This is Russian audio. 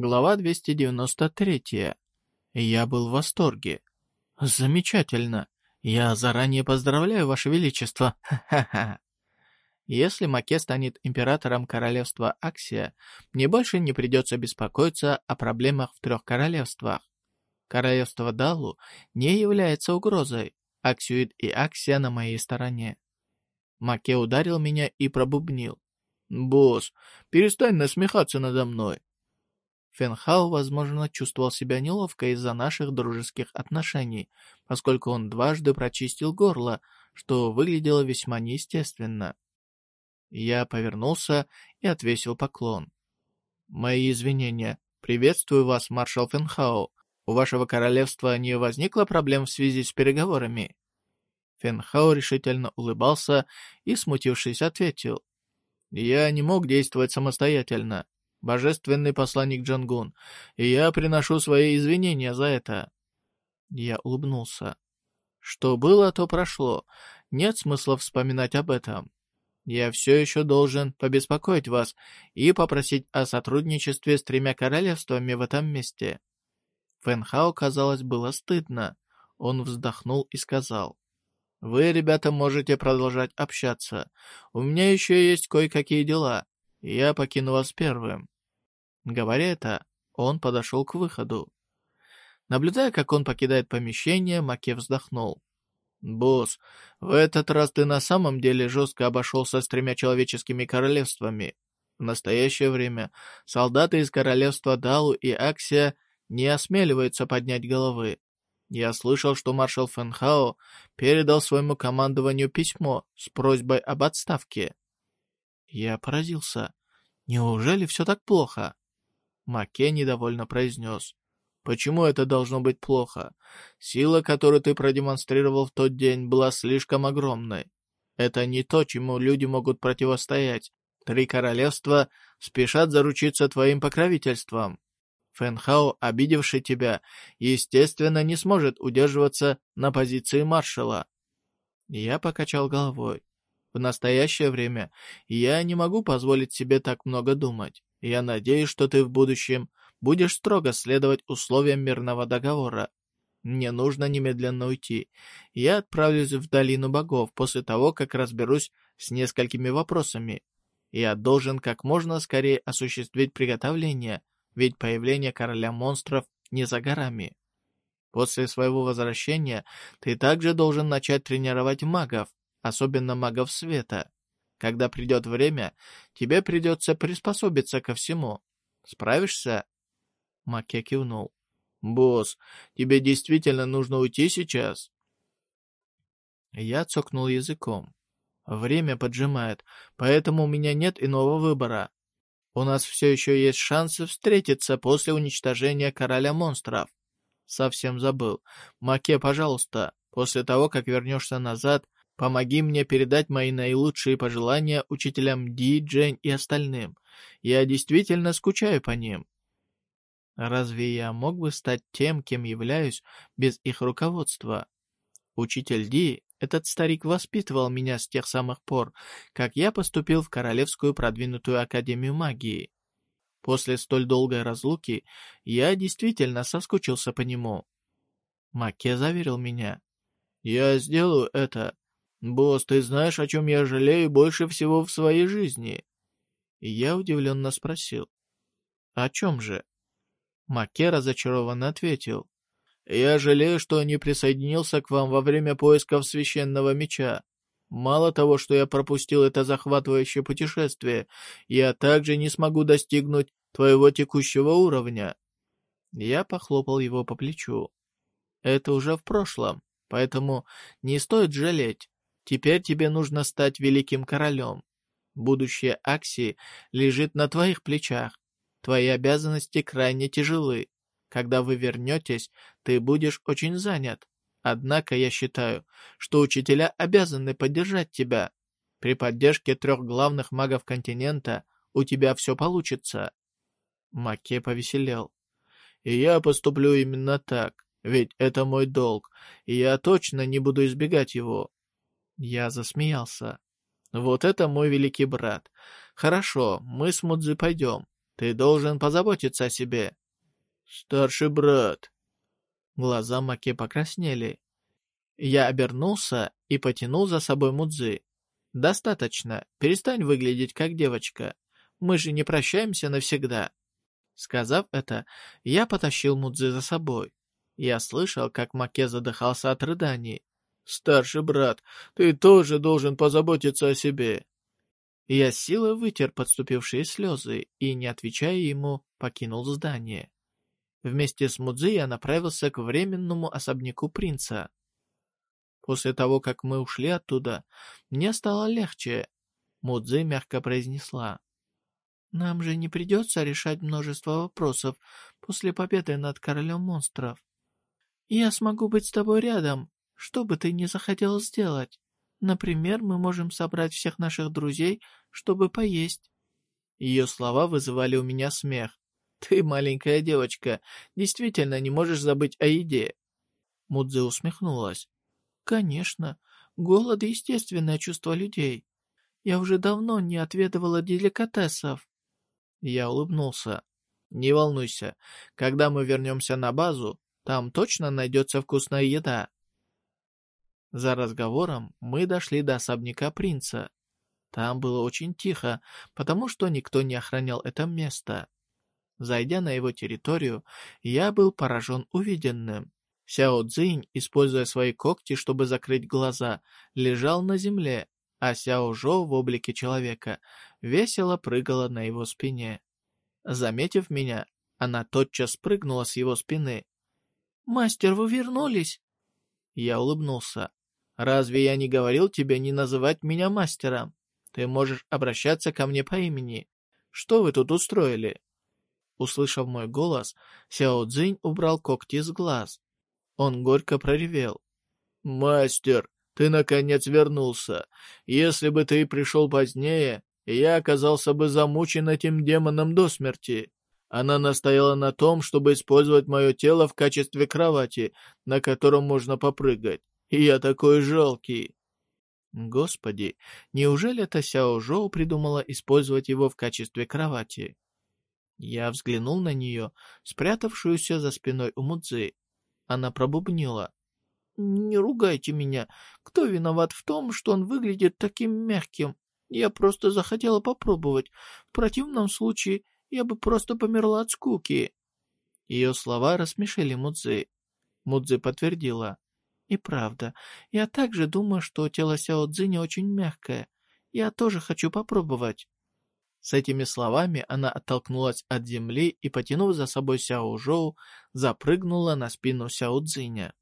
Глава 293. Я был в восторге. Замечательно. Я заранее поздравляю, Ваше Величество. Ха-ха-ха. Если Маке станет императором королевства Аксия, мне больше не придется беспокоиться о проблемах в трех королевствах. Королевство Далу не является угрозой. Аксиуид и Аксия на моей стороне. Маке ударил меня и пробубнил. «Босс, перестань насмехаться надо мной. Фенхау, возможно, чувствовал себя неловко из-за наших дружеских отношений, поскольку он дважды прочистил горло, что выглядело весьма неестественно. Я повернулся и отвесил поклон. «Мои извинения. Приветствую вас, маршал Фенхау. У вашего королевства не возникло проблем в связи с переговорами?» Фенхау решительно улыбался и, смутившись, ответил. «Я не мог действовать самостоятельно божественный посланник Джангун, и я приношу свои извинения за это». Я улыбнулся. Что было, то прошло. Нет смысла вспоминать об этом. Я все еще должен побеспокоить вас и попросить о сотрудничестве с тремя королевствами в этом месте. Фэнхао, казалось, было стыдно. Он вздохнул и сказал. «Вы, ребята, можете продолжать общаться. У меня еще есть кое-какие дела. Я покину вас первым». Говоря это, он подошел к выходу. Наблюдая, как он покидает помещение, Маке вздохнул. «Босс, в этот раз ты на самом деле жестко обошелся с тремя человеческими королевствами. В настоящее время солдаты из королевства Далу и Аксия не осмеливаются поднять головы. Я слышал, что маршал Фэнхао передал своему командованию письмо с просьбой об отставке. Я поразился. Неужели все так плохо? Маке недовольно произнес. «Почему это должно быть плохо? Сила, которую ты продемонстрировал в тот день, была слишком огромной. Это не то, чему люди могут противостоять. Три королевства спешат заручиться твоим покровительством. Фэнхао, обидевший тебя, естественно, не сможет удерживаться на позиции маршала». Я покачал головой. В настоящее время я не могу позволить себе так много думать. Я надеюсь, что ты в будущем будешь строго следовать условиям мирного договора. Мне нужно немедленно уйти. Я отправлюсь в Долину Богов после того, как разберусь с несколькими вопросами. Я должен как можно скорее осуществить приготовление, ведь появление короля монстров не за горами. После своего возвращения ты также должен начать тренировать магов, особенно магов света. Когда придет время, тебе придется приспособиться ко всему. Справишься?» Маке кивнул. «Босс, тебе действительно нужно уйти сейчас?» Я цокнул языком. Время поджимает, поэтому у меня нет иного выбора. У нас все еще есть шансы встретиться после уничтожения короля монстров. Совсем забыл. Маке, пожалуйста, после того, как вернешься назад, Помоги мне передать мои наилучшие пожелания учителям Ди, Джень и остальным. Я действительно скучаю по ним. Разве я мог бы стать тем, кем являюсь, без их руководства? Учитель Ди, этот старик воспитывал меня с тех самых пор, как я поступил в Королевскую продвинутую Академию магии. После столь долгой разлуки я действительно соскучился по нему. Маке заверил меня. «Я сделаю это. «Босс, ты знаешь, о чем я жалею больше всего в своей жизни?» Я удивленно спросил. «О чем же?» Маке разочарованно ответил. «Я жалею, что не присоединился к вам во время поисков священного меча. Мало того, что я пропустил это захватывающее путешествие, я также не смогу достигнуть твоего текущего уровня». Я похлопал его по плечу. «Это уже в прошлом, поэтому не стоит жалеть. Теперь тебе нужно стать великим королем. Будущее Аксии лежит на твоих плечах. Твои обязанности крайне тяжелы. Когда вы вернетесь, ты будешь очень занят. Однако я считаю, что учителя обязаны поддержать тебя. При поддержке трех главных магов континента у тебя все получится. Маке повеселел. И я поступлю именно так, ведь это мой долг, и я точно не буду избегать его. Я засмеялся. «Вот это мой великий брат. Хорошо, мы с Мудзи пойдем. Ты должен позаботиться о себе. Старший брат. Глаза Маке покраснели. Я обернулся и потянул за собой Мудзи. «Достаточно. Перестань выглядеть как девочка. Мы же не прощаемся навсегда». Сказав это, я потащил Мудзи за собой. Я слышал, как Маке задыхался от рыданий. «Старший брат, ты тоже должен позаботиться о себе». Я силой вытер подступившие слезы и, не отвечая ему, покинул здание. Вместе с Мудзи я направился к временному особняку принца. После того, как мы ушли оттуда, мне стало легче. Мудзи мягко произнесла. «Нам же не придется решать множество вопросов после победы над королем монстров. Я смогу быть с тобой рядом, что бы ты ни захотел сделать. Например, мы можем собрать всех наших друзей, чтобы поесть». Ее слова вызывали у меня смех. «Ты, маленькая девочка, действительно не можешь забыть о еде». Мудзе усмехнулась. «Конечно, голод — естественное чувство людей. Я уже давно не отведывала деликатесов». Я улыбнулся. «Не волнуйся, когда мы вернемся на базу, там точно найдется вкусная еда». За разговором мы дошли до особняка принца. Там было очень тихо, потому что никто не охранял это место. Зайдя на его территорию, я был поражен увиденным. Сяо Цзинь, используя свои когти, чтобы закрыть глаза, лежал на земле, а Сяо Жо в облике человека весело прыгала на его спине. Заметив меня, она тотчас прыгнула с его спины. «Мастер, вы вернулись?» Я улыбнулся. «Разве я не говорил тебе не называть меня мастером? Ты можешь обращаться ко мне по имени. Что вы тут устроили?» Услышав мой голос, Сяо Цзинь убрал когти с глаз. Он горько проревел. «Мастер, ты наконец вернулся. Если бы ты пришел позднее, я оказался бы замучен этим демоном до смерти. Она настояла на том, чтобы использовать мое тело в качестве кровати, на котором можно попрыгать. Я такой жалкий». Господи, неужели это Сяо Жоу придумала использовать его в качестве кровати? Я взглянул на нее, спрятавшуюся за спиной у Мудзи. Она пробубнила. «Не ругайте меня. Кто виноват в том, что он выглядит таким мягким? Я просто захотела попробовать. В противном случае я бы просто померла от скуки». Ее слова рассмешили Мудзи. Мудзи подтвердила. «И правда, я также думаю, что тело Сяо Цзиня очень мягкое. Я тоже хочу попробовать». С этими словами она оттолкнулась от земли и, потянув за собой Сяо Жоу, запрыгнула на спину Сяо Цзиня.